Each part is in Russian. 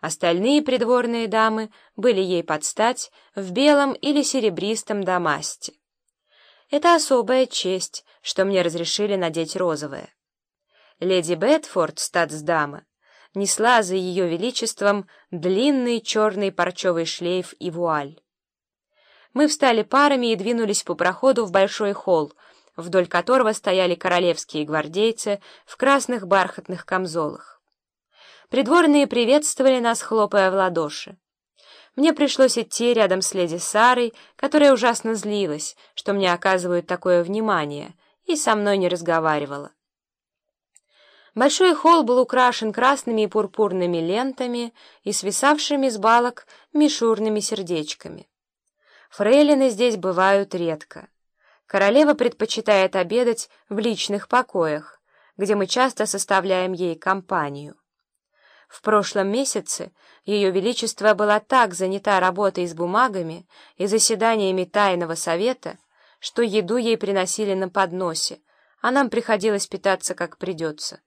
Остальные придворные дамы были ей под стать в белом или серебристом дамасте. Это особая честь, что мне разрешили надеть розовое. Леди Бетфорд, статсдама, несла за ее величеством длинный черный парчевый шлейф и вуаль. Мы встали парами и двинулись по проходу в большой холл, вдоль которого стояли королевские гвардейцы в красных бархатных камзолах. Придворные приветствовали нас, хлопая в ладоши. Мне пришлось идти рядом с леди Сарой, которая ужасно злилась, что мне оказывают такое внимание, и со мной не разговаривала. Большой холл был украшен красными и пурпурными лентами и свисавшими с балок мишурными сердечками. Фрейлины здесь бывают редко. Королева предпочитает обедать в личных покоях, где мы часто составляем ей компанию. В прошлом месяце Ее Величество была так занята работой с бумагами и заседаниями Тайного Совета, что еду ей приносили на подносе, а нам приходилось питаться как придется.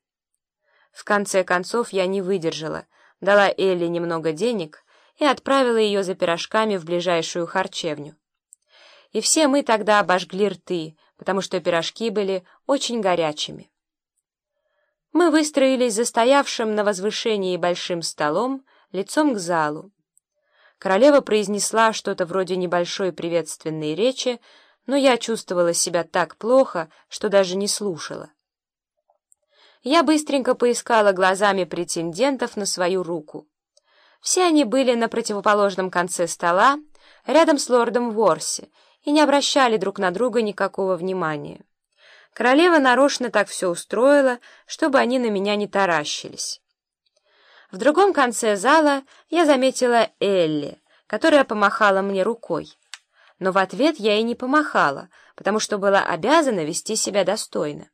В конце концов я не выдержала, дала Элли немного денег и отправила ее за пирожками в ближайшую харчевню. И все мы тогда обожгли рты, потому что пирожки были очень горячими. Мы выстроились за стоявшим на возвышении большим столом, лицом к залу. Королева произнесла что-то вроде небольшой приветственной речи, но я чувствовала себя так плохо, что даже не слушала. Я быстренько поискала глазами претендентов на свою руку. Все они были на противоположном конце стола, рядом с лордом Ворси, и не обращали друг на друга никакого внимания. Королева нарочно так все устроила, чтобы они на меня не таращились. В другом конце зала я заметила Элли, которая помахала мне рукой. Но в ответ я ей не помахала, потому что была обязана вести себя достойно.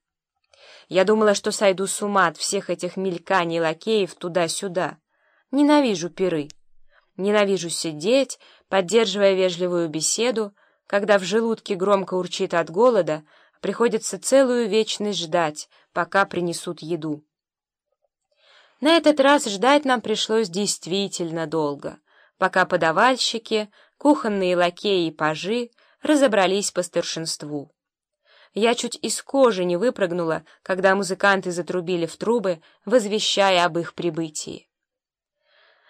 Я думала, что сойду с ума от всех этих мельканий лакеев туда-сюда. Ненавижу пиры. Ненавижу сидеть, поддерживая вежливую беседу, когда в желудке громко урчит от голода, Приходится целую вечность ждать, пока принесут еду. На этот раз ждать нам пришлось действительно долго, пока подавальщики, кухонные лакеи и пажи разобрались по старшинству. Я чуть из кожи не выпрыгнула, когда музыканты затрубили в трубы, возвещая об их прибытии.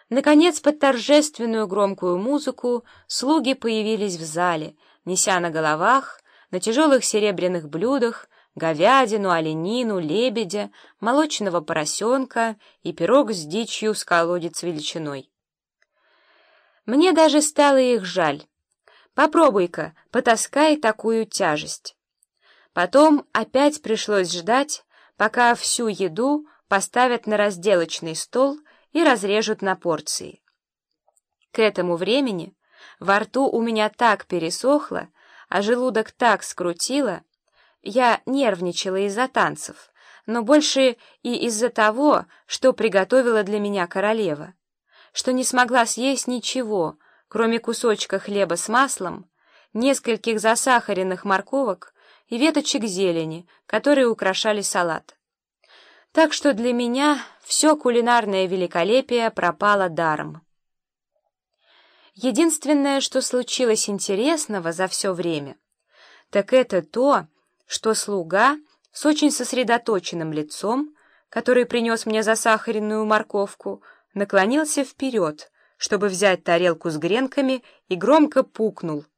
Наконец, под торжественную громкую музыку слуги появились в зале, неся на головах на тяжелых серебряных блюдах говядину, оленину, лебедя, молочного поросенка и пирог с дичью с колодец величиной. Мне даже стало их жаль. Попробуй-ка, потаскай такую тяжесть. Потом опять пришлось ждать, пока всю еду поставят на разделочный стол и разрежут на порции. К этому времени во рту у меня так пересохло, а желудок так скрутило, я нервничала из-за танцев, но больше и из-за того, что приготовила для меня королева, что не смогла съесть ничего, кроме кусочка хлеба с маслом, нескольких засахаренных морковок и веточек зелени, которые украшали салат. Так что для меня все кулинарное великолепие пропало даром. Единственное, что случилось интересного за все время, так это то, что слуга с очень сосредоточенным лицом, который принес мне засахаренную морковку, наклонился вперед, чтобы взять тарелку с гренками и громко пукнул —